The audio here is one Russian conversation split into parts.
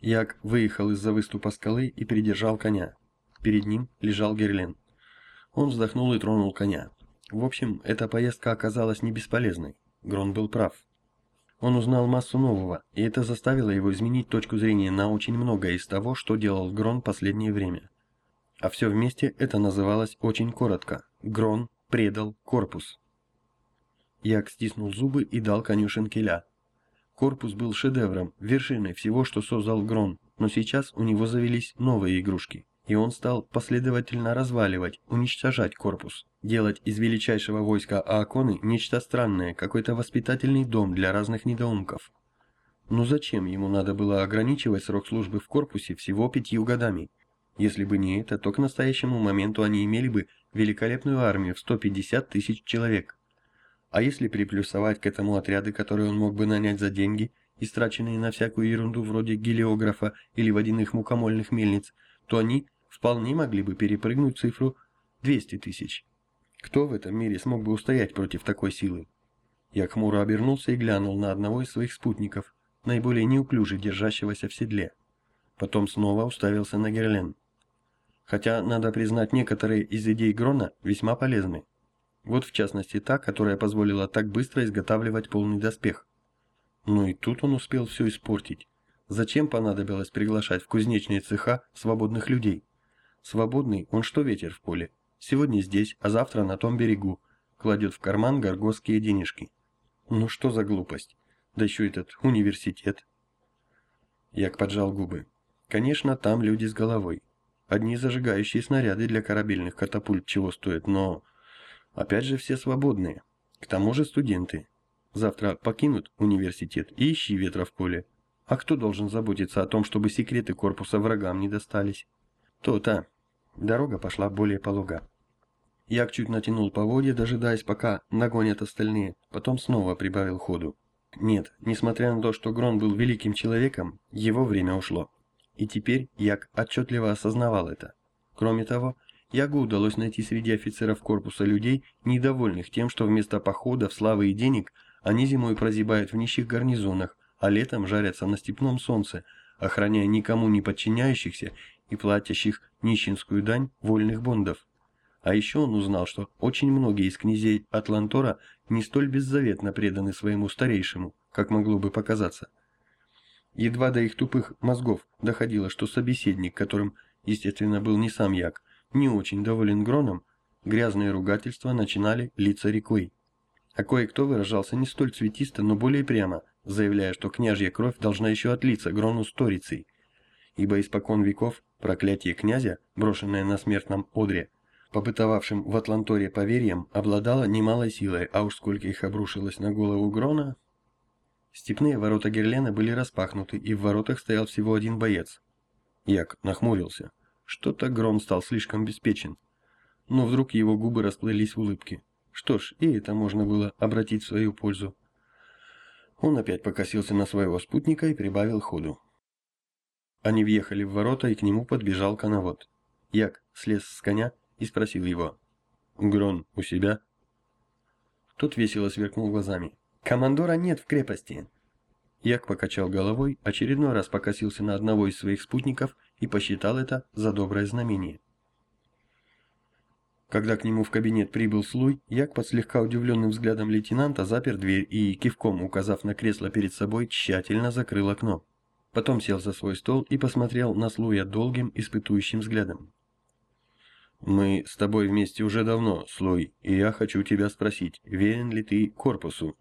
Як выехал из-за выступа скалы и придержал коня. Перед ним лежал Герлен. Он вздохнул и тронул коня. В общем, эта поездка оказалась не бесполезной. Грон был прав. Он узнал массу нового, и это заставило его изменить точку зрения на очень многое из того, что делал Грон последнее время. А все вместе это называлось очень коротко. Грон предал корпус. Як стиснул зубы и дал коню шинкеля. Корпус был шедевром, вершиной всего, что создал Грон, но сейчас у него завелись новые игрушки, и он стал последовательно разваливать, уничтожать корпус, делать из величайшего войска Ааконы нечто странное, какой-то воспитательный дом для разных недоумков. Но зачем ему надо было ограничивать срок службы в корпусе всего пятью годами? Если бы не это, то к настоящему моменту они имели бы великолепную армию в 150 тысяч человек. А если приплюсовать к этому отряды, которые он мог бы нанять за деньги, истраченные на всякую ерунду вроде гелиографа или водяных мукомольных мельниц, то они вполне могли бы перепрыгнуть цифру 200 тысяч. Кто в этом мире смог бы устоять против такой силы? Я хмуро обернулся и глянул на одного из своих спутников, наиболее неуклюже держащегося в седле. Потом снова уставился на Герлен. Хотя, надо признать, некоторые из идей Грона весьма полезны. Вот в частности та, которая позволила так быстро изготавливать полный доспех. Ну и тут он успел все испортить. Зачем понадобилось приглашать в кузнечные цеха свободных людей? Свободный, он что ветер в поле. Сегодня здесь, а завтра на том берегу. Кладет в карман горгосские денежки. Ну что за глупость? Да еще этот университет. Як поджал губы. Конечно, там люди с головой. Одни зажигающие снаряды для корабельных катапульт чего стоят, но Опять же все свободные. К тому же студенты. Завтра покинут университет и ищи ветра в поле. А кто должен заботиться о том, чтобы секреты корпуса врагам не достались? То-то. Дорога пошла более полуга. Як чуть натянул поводья, дожидаясь, пока нагонят остальные, потом снова прибавил ходу. Нет, несмотря на то, что Грон был великим человеком, его время ушло. И теперь Як отчетливо осознавал это. Кроме того, Ягу удалось найти среди офицеров корпуса людей, недовольных тем, что вместо походов, славы и денег они зимой прозябают в нищих гарнизонах, а летом жарятся на степном солнце, охраняя никому не подчиняющихся и платящих нищенскую дань вольных бондов. А еще он узнал, что очень многие из князей Атлантора не столь беззаветно преданы своему старейшему, как могло бы показаться. Едва до их тупых мозгов доходило, что собеседник, которым, естественно, был не сам Як, не очень доволен Гроном, грязные ругательства начинали литься рекой. А кое-кто выражался не столь цветисто, но более прямо, заявляя, что княжья кровь должна еще отлиться Грону сторицей, ибо испокон веков проклятие князя, брошенное на смертном одре, побытовавшим в Атланторе поверьем, обладало немалой силой, а уж сколько их обрушилось на голову Грона... Степные ворота Герлена были распахнуты, и в воротах стоял всего один боец. Як нахмурился. Что-то Гром стал слишком беспечен. Но вдруг его губы расплылись в улыбке. Что ж, и это можно было обратить в свою пользу. Он опять покосился на своего спутника и прибавил ходу. Они въехали в ворота, и к нему подбежал коновод. Як слез с коня и спросил его. «Грон у себя?» Тот весело сверкнул глазами. «Командора нет в крепости!» Як покачал головой, очередной раз покосился на одного из своих спутников и посчитал это за доброе знамение. Когда к нему в кабинет прибыл Слуй, Як под слегка удивленным взглядом лейтенанта запер дверь и, кивком указав на кресло перед собой, тщательно закрыл окно. Потом сел за свой стол и посмотрел на Слуя долгим, испытующим взглядом. «Мы с тобой вместе уже давно, Слуй, и я хочу тебя спросить, верен ли ты корпусу?»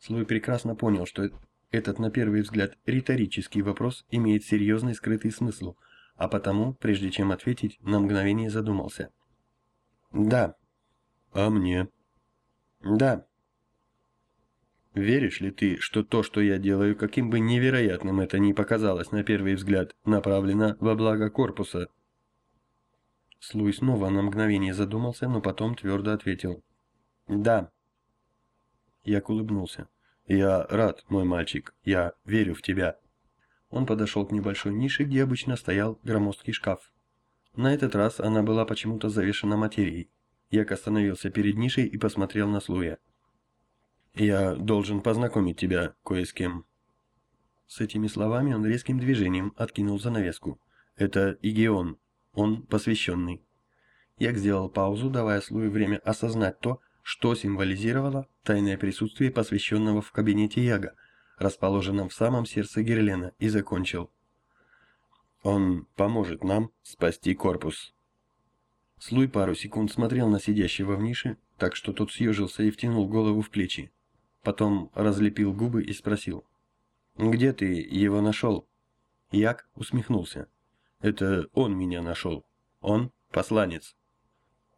Слуй прекрасно понял, что этот, на первый взгляд, риторический вопрос имеет серьезный скрытый смысл, а потому, прежде чем ответить, на мгновение задумался. «Да». «А мне?» «Да». «Веришь ли ты, что то, что я делаю, каким бы невероятным это ни показалось на первый взгляд, направлено во благо корпуса?» Слуй снова на мгновение задумался, но потом твердо ответил. «Да». Я улыбнулся. «Я рад, мой мальчик, я верю в тебя». Он подошел к небольшой нише, где обычно стоял громоздкий шкаф. На этот раз она была почему-то завешена материей. Як остановился перед нишей и посмотрел на Слуя. «Я должен познакомить тебя кое с кем». С этими словами он резким движением откинул занавеску. «Это Игион. Он посвященный». Як сделал паузу, давая Слуе время осознать то, что символизировало тайное присутствие посвященного в кабинете Яга, расположенном в самом сердце Герлена, и закончил. «Он поможет нам спасти корпус». Слуй пару секунд смотрел на сидящего в нише, так что тот съежился и втянул голову в плечи. Потом разлепил губы и спросил. «Где ты его нашел?» Як усмехнулся. «Это он меня нашел. Он посланец».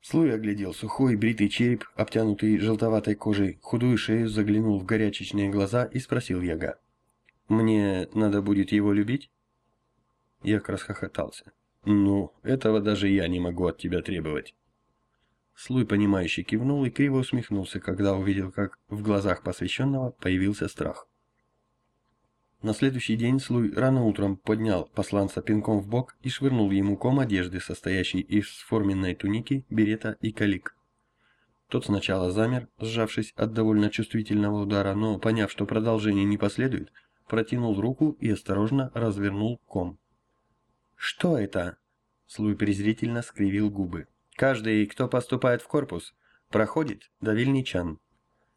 Слой оглядел сухой бритый череп, обтянутый желтоватой кожей, худую шею, заглянул в горячечные глаза и спросил Яга. «Мне надо будет его любить?» Яг расхохотался. «Ну, этого даже я не могу от тебя требовать». Слуй, понимающий, кивнул и криво усмехнулся, когда увидел, как в глазах посвященного появился страх. На следующий день Слуй рано утром поднял посланца пинком в бок и швырнул ему ком одежды, состоящий из форменной туники, берета и калик. Тот сначала замер, сжавшись от довольно чувствительного удара, но, поняв, что продолжение не последует, протянул руку и осторожно развернул ком. «Что это?» Слуй презрительно скривил губы. «Каждый, кто поступает в корпус, проходит до Вильничан.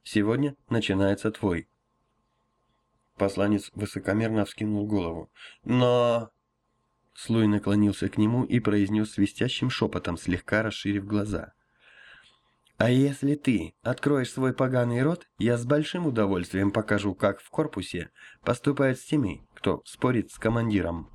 Сегодня начинается твой». Посланец высокомерно вскинул голову. «Но...» Слуй наклонился к нему и произнес свистящим шепотом, слегка расширив глаза. «А если ты откроешь свой поганый рот, я с большим удовольствием покажу, как в корпусе поступают с теми, кто спорит с командиром».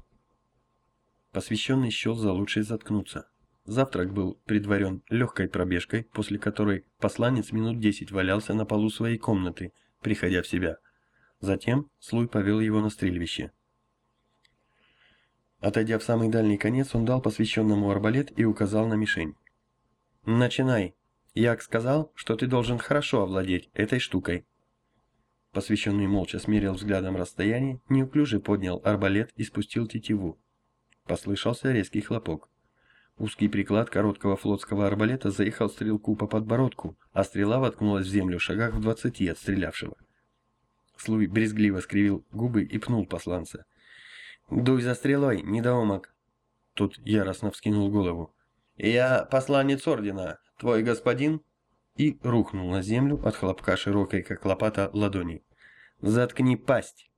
Посвященный счел за лучшее заткнуться. Завтрак был предварен легкой пробежкой, после которой посланец минут десять валялся на полу своей комнаты, приходя в себя – Затем Слуй повел его на стрельбище. Отойдя в самый дальний конец, он дал посвященному арбалет и указал на мишень. «Начинай. Як сказал, что ты должен хорошо овладеть этой штукой». Посвященный молча смерил взглядом расстояние, неуклюже поднял арбалет и спустил тетиву. Послышался резкий хлопок. Узкий приклад короткого флотского арбалета заехал стрелку по подбородку, а стрела воткнулась в землю в шагах в двадцати от стрелявшего. Слуй брезгливо скривил губы и пнул посланца. «Дуй за стрелой, недоумок!» Тот яростно вскинул голову. «Я посланец ордена, твой господин?» И рухнул на землю от хлопка широкой, как лопата, ладони. «Заткни пасть!»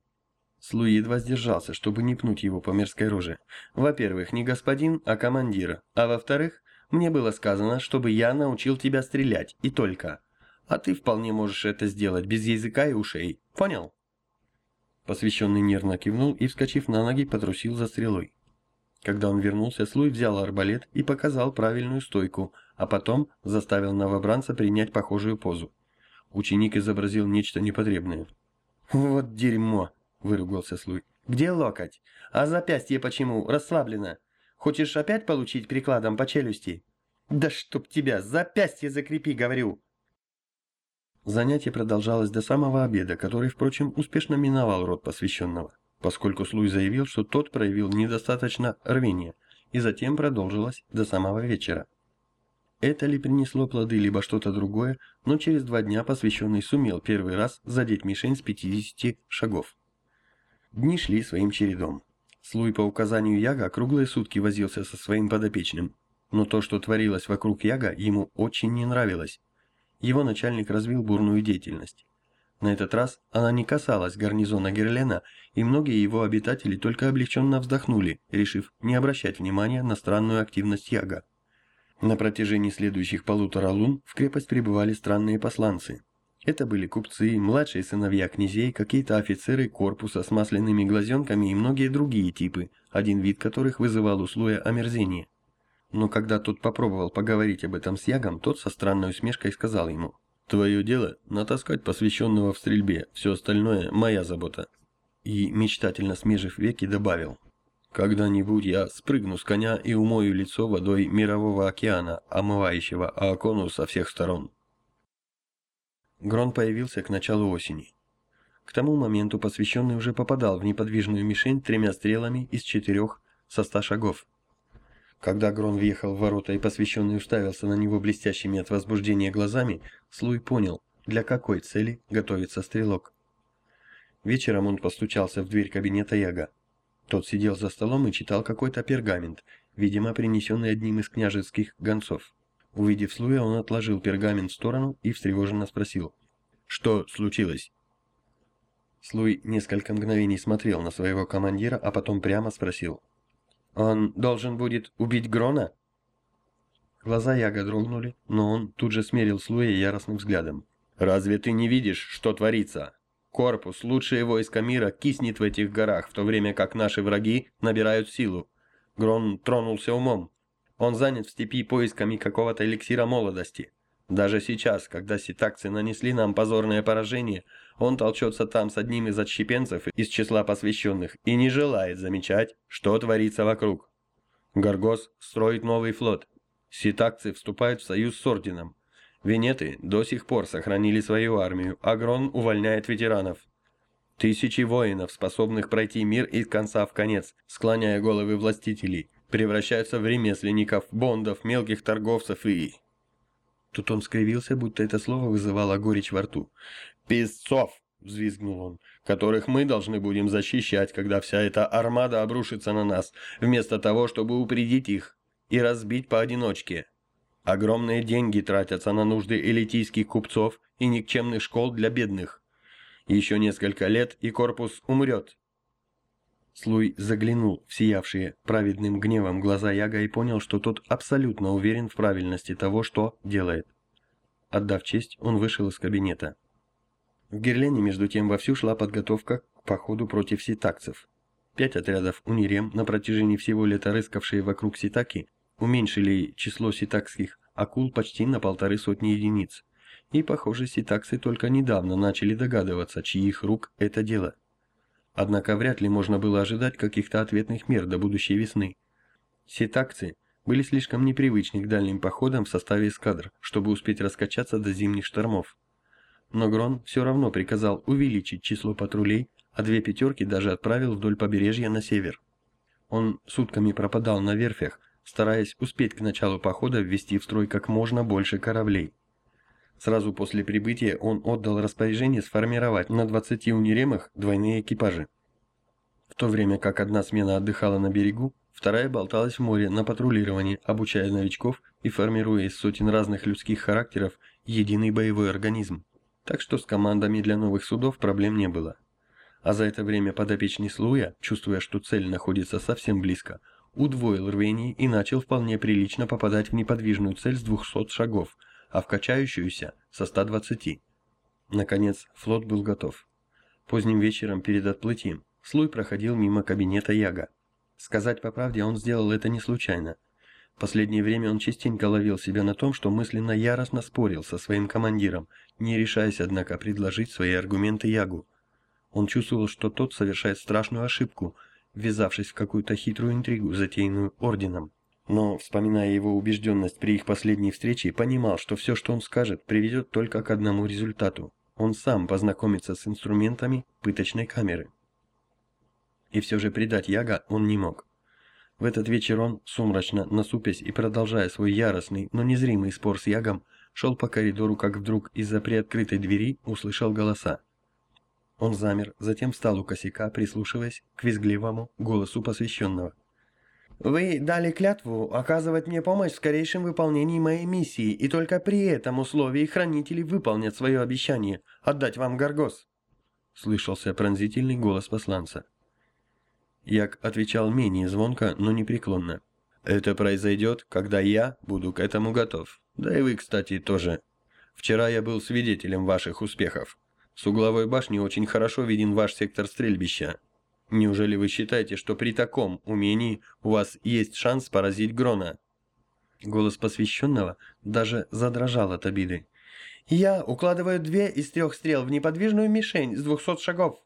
Слуй едва сдержался, чтобы не пнуть его по мерзкой роже. «Во-первых, не господин, а командир. А во-вторых, мне было сказано, чтобы я научил тебя стрелять, и только. А ты вполне можешь это сделать без языка и ушей. Понял? Посвященный нервно кивнул и, вскочив на ноги, потрусил за стрелой. Когда он вернулся, Слуй взял арбалет и показал правильную стойку, а потом заставил новобранца принять похожую позу. Ученик изобразил нечто непотребное. «Вот дерьмо!» – выругался Слуй. «Где локоть? А запястье почему? Расслаблено. Хочешь опять получить прикладом по челюсти?» «Да чтоб тебя! Запястье закрепи, говорю!» Занятие продолжалось до самого обеда, который, впрочем, успешно миновал род посвященного, поскольку Слуй заявил, что тот проявил недостаточно рвения, и затем продолжилось до самого вечера. Это ли принесло плоды, либо что-то другое, но через два дня посвященный сумел первый раз задеть мишень с 50 шагов. Дни шли своим чередом. Слуй по указанию Яга круглые сутки возился со своим подопечным, но то, что творилось вокруг Яга, ему очень не нравилось, его начальник развил бурную деятельность. На этот раз она не касалась гарнизона Герлена, и многие его обитатели только облегченно вздохнули, решив не обращать внимания на странную активность Яга. На протяжении следующих полутора лун в крепость прибывали странные посланцы. Это были купцы, младшие сыновья князей, какие-то офицеры корпуса с масляными глазенками и многие другие типы, один вид которых вызывал у Слоя омерзение. Но когда тот попробовал поговорить об этом с Ягом, тот со странной усмешкой сказал ему, «Твое дело – натаскать посвященного в стрельбе, все остальное – моя забота». И, мечтательно смежив веки, добавил, «Когда-нибудь я спрыгну с коня и умою лицо водой мирового океана, омывающего Аакону со всех сторон». Грон появился к началу осени. К тому моменту посвященный уже попадал в неподвижную мишень тремя стрелами из четырех со ста шагов. Когда Грон въехал в ворота и посвященный уставился на него блестящими от возбуждения глазами, Слуй понял, для какой цели готовится стрелок. Вечером он постучался в дверь кабинета Яга. Тот сидел за столом и читал какой-то пергамент, видимо, принесенный одним из княжеских гонцов. Увидев Слуя, он отложил пергамент в сторону и встревоженно спросил. «Что случилось?» Слуй несколько мгновений смотрел на своего командира, а потом прямо спросил. «Он должен будет убить Грона?» Глаза Яга дрогнули, но он тут же смерил Слуя яростным взглядом. «Разве ты не видишь, что творится? Корпус, лучшие войска мира, киснет в этих горах, в то время как наши враги набирают силу. Грон тронулся умом. Он занят в степи поисками какого-то эликсира молодости. Даже сейчас, когда ситакцы нанесли нам позорное поражение, он толчется там с одним из отщепенцев из числа посвященных и не желает замечать, что творится вокруг. Гаргос строит новый флот. Ситакцы вступают в союз с орденом. Венеты до сих пор сохранили свою армию, а Грон увольняет ветеранов. Тысячи воинов, способных пройти мир из конца в конец, склоняя головы властителей, превращаются в ремесленников, бондов, мелких торговцев и... Тут он скривился, будто это слово вызывало горечь во рту. «Песцов!» — взвизгнул он, «которых мы должны будем защищать, когда вся эта армада обрушится на нас, вместо того, чтобы упредить их и разбить поодиночке. Огромные деньги тратятся на нужды элитийских купцов и никчемных школ для бедных. Еще несколько лет, и корпус умрет. Слуй заглянул в сиявшие праведным гневом глаза Яга и понял, что тот абсолютно уверен в правильности того, что делает. Отдав честь, он вышел из кабинета. В Герлене, между тем, вовсю шла подготовка к походу против ситакцев. Пять отрядов унирем, на протяжении всего лета рыскавшие вокруг Ситаки, уменьшили число ситакских акул почти на полторы сотни единиц. И, похоже, ситаксы только недавно начали догадываться, чьих рук это дело. Однако вряд ли можно было ожидать каких-то ответных мер до будущей весны. Ситакцы были слишком непривычны к дальним походам в составе эскадр, чтобы успеть раскачаться до зимних штормов. Но Грон все равно приказал увеличить число патрулей, а две пятерки даже отправил вдоль побережья на север. Он сутками пропадал на верфях, стараясь успеть к началу похода ввести в строй как можно больше кораблей. Сразу после прибытия он отдал распоряжение сформировать на 20 униремах двойные экипажи. В то время как одна смена отдыхала на берегу, вторая болталась в море на патрулировании, обучая новичков и формируя из сотен разных людских характеров единый боевой организм. Так что с командами для новых судов проблем не было. А за это время подопечный Слуя, чувствуя, что цель находится совсем близко, удвоил рвение и начал вполне прилично попадать в неподвижную цель с 200 шагов, а в качающуюся со 120. Наконец, флот был готов. Поздним вечером перед отплытием Слуй проходил мимо кабинета Яга. Сказать по правде, он сделал это не случайно. Последнее время он частенько ловил себя на том, что мысленно яростно спорил со своим командиром, не решаясь, однако, предложить свои аргументы Ягу. Он чувствовал, что тот совершает страшную ошибку – ввязавшись в какую-то хитрую интригу, затеянную орденом. Но, вспоминая его убежденность при их последней встрече, понимал, что все, что он скажет, приведет только к одному результату. Он сам познакомится с инструментами пыточной камеры. И все же предать Яга он не мог. В этот вечер он, сумрачно насупясь и продолжая свой яростный, но незримый спор с Ягом, шел по коридору, как вдруг из-за приоткрытой двери услышал голоса. Он замер, затем встал у косяка, прислушиваясь к визгливому голосу посвященного. «Вы дали клятву оказывать мне помощь в скорейшем выполнении моей миссии, и только при этом условии хранители выполнят свое обещание отдать вам Гаргос», — слышался пронзительный голос посланца. Як отвечал менее звонко, но непреклонно. «Это произойдет, когда я буду к этому готов. Да и вы, кстати, тоже. Вчера я был свидетелем ваших успехов. С угловой башни очень хорошо виден ваш сектор стрельбища. Неужели вы считаете, что при таком умении у вас есть шанс поразить Грона?» Голос посвященного даже задрожал от обиды. «Я укладываю две из трех стрел в неподвижную мишень с двухсот шагов!»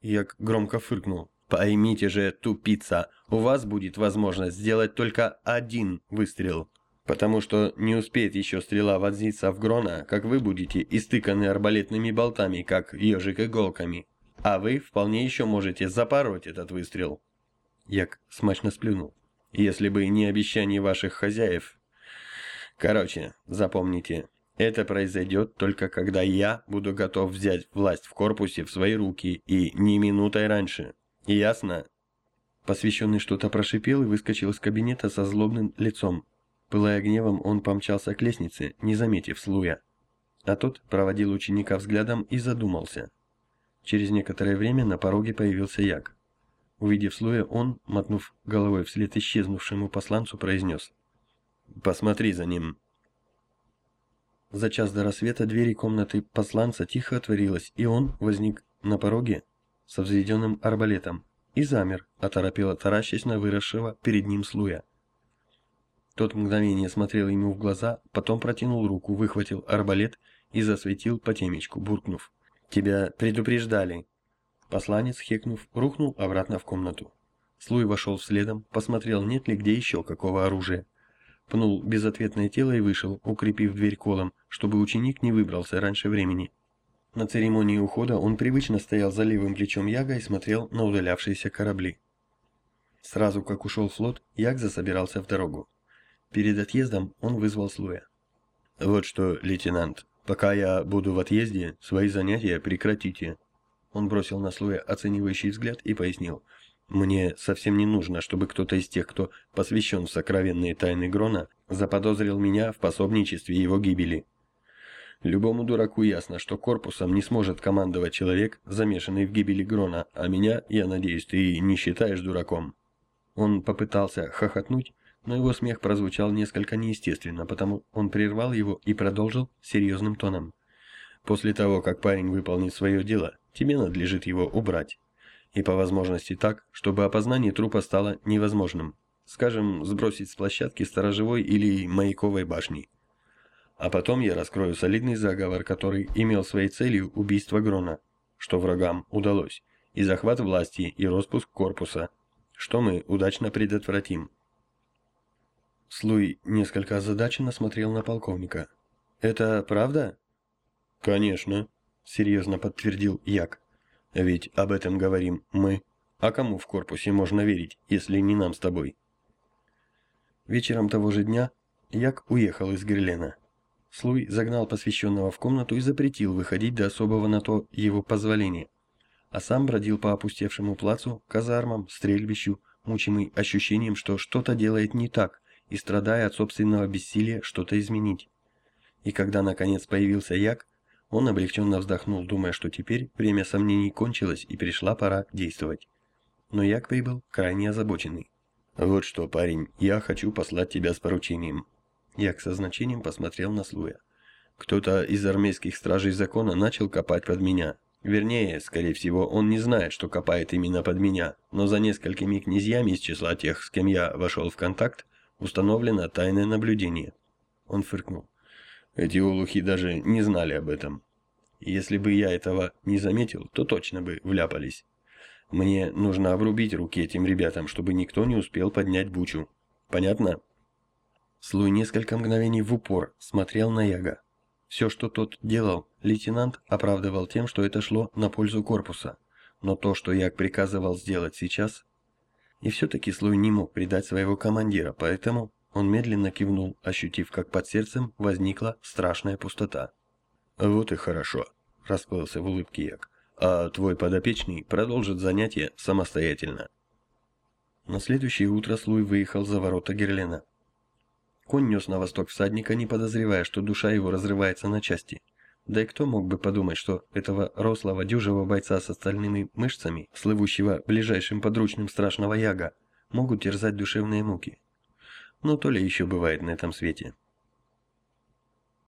Як громко фыркнул. «Поймите же, тупица, у вас будет возможность сделать только один выстрел потому что не успеет еще стрела вонзиться в Грона, как вы будете истыканы арбалетными болтами, как ежик иголками. А вы вполне еще можете запороть этот выстрел. Як смачно сплюнул. Если бы не обещание ваших хозяев. Короче, запомните, Это произойдет только когда я буду готов взять власть в корпусе в свои руки и не минутой раньше. Ясно? Посвященный что-то прошипел и выскочил из кабинета со злобным лицом. Пылая гневом, он помчался к лестнице, не заметив Слуя. А тот проводил ученика взглядом и задумался. Через некоторое время на пороге появился Як. Увидев Слуя, он, мотнув головой вслед исчезнувшему посланцу, произнес. «Посмотри за ним». За час до рассвета двери комнаты посланца тихо отворилась, и он возник на пороге со взведенным арбалетом и замер, оторопело таращась на выросшего перед ним слуя. Тот мгновение смотрел ему в глаза, потом протянул руку, выхватил арбалет и засветил по темечку, буркнув. «Тебя предупреждали!» Посланец, хекнув, рухнул обратно в комнату. Слуй вошел следом, посмотрел, нет ли где еще какого оружия. Пнул безответное тело и вышел, укрепив дверь колом, чтобы ученик не выбрался раньше времени. На церемонии ухода он привычно стоял за левым плечом Яга и смотрел на удалявшиеся корабли. Сразу как ушел флот, Яг засобирался в дорогу. Перед отъездом он вызвал Слуя. «Вот что, лейтенант, пока я буду в отъезде, свои занятия прекратите». Он бросил на Слуя оценивающий взгляд и пояснил. «Мне совсем не нужно, чтобы кто-то из тех, кто посвящен в сокровенные тайны Грона, заподозрил меня в пособничестве его гибели». Любому дураку ясно, что корпусом не сможет командовать человек, замешанный в гибели Грона, а меня, я надеюсь, ты не считаешь дураком. Он попытался хохотнуть, но его смех прозвучал несколько неестественно, потому он прервал его и продолжил серьезным тоном. После того, как парень выполнит свое дело, тебе надлежит его убрать. И по возможности так, чтобы опознание трупа стало невозможным. Скажем, сбросить с площадки сторожевой или маяковой башни. А потом я раскрою солидный заговор, который имел своей целью убийство Грона, что врагам удалось, и захват власти, и распуск корпуса, что мы удачно предотвратим. Слуй несколько озадаченно смотрел на полковника. «Это правда?» «Конечно», — серьезно подтвердил Як. «Ведь об этом говорим мы. А кому в корпусе можно верить, если не нам с тобой?» Вечером того же дня Як уехал из Герлена. Слуй загнал посвященного в комнату и запретил выходить до особого на то его позволения. А сам бродил по опустевшему плацу, казармам, стрельбищу, мучимый ощущением, что что-то делает не так, и страдая от собственного бессилия что-то изменить. И когда наконец появился Як, он облегченно вздохнул, думая, что теперь время сомнений кончилось и пришла пора действовать. Но Як прибыл крайне озабоченный. «Вот что, парень, я хочу послать тебя с поручением. Як со значением посмотрел на Слуя. Кто-то из армейских стражей закона начал копать под меня. Вернее, скорее всего, он не знает, что копает именно под меня, но за несколькими князьями из числа тех, с кем я вошел в контакт, установлено тайное наблюдение. Он фыркнул. Эти улухи даже не знали об этом. Если бы я этого не заметил, то точно бы вляпались. Мне нужно обрубить руки этим ребятам, чтобы никто не успел поднять бучу. Понятно? Слуй несколько мгновений в упор смотрел на Яга. Все, что тот делал, лейтенант оправдывал тем, что это шло на пользу корпуса. Но то, что Яг приказывал сделать сейчас... И все-таки Слуй не мог предать своего командира, поэтому он медленно кивнул, ощутив, как под сердцем возникла страшная пустота. «Вот и хорошо», — расплылся в улыбке Як. «А твой подопечный продолжит занятие самостоятельно». На следующее утро Слуй выехал за ворота Герлена. Конь нес на восток всадника, не подозревая, что душа его разрывается на части. Да и кто мог бы подумать, что этого рослого дюжего бойца с остальными мышцами, слывущего ближайшим подручным страшного яга, могут терзать душевные муки. Но то ли еще бывает на этом свете.